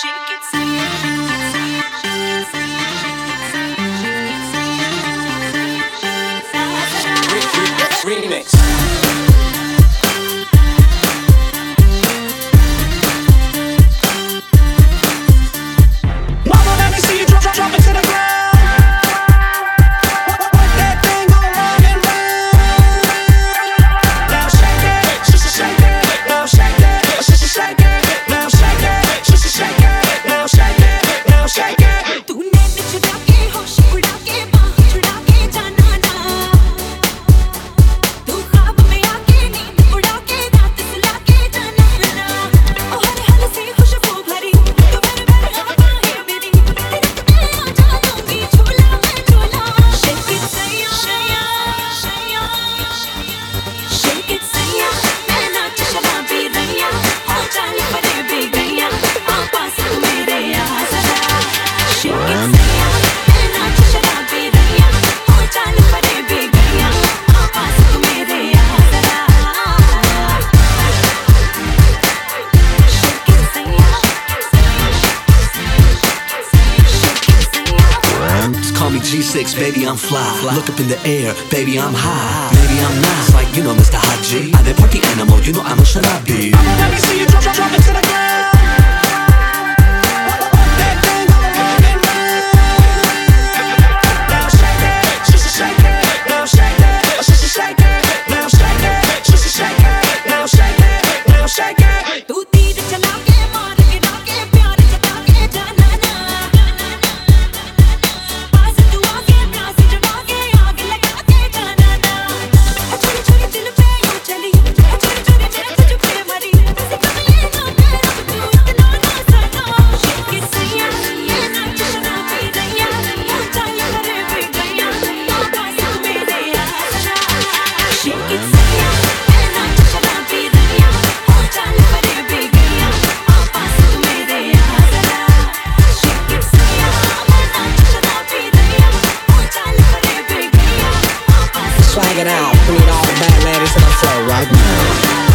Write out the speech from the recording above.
shake it, say G6, baby, I'm fly. Look up in the air, baby, I'm high. Maybe I'm not, it's like, you know, Mr. Haji. I'm a party animal, you know I'm a shinobi. Let me see you drop, drop, drop it to the ground. need all the fat ladies and I'm so right now.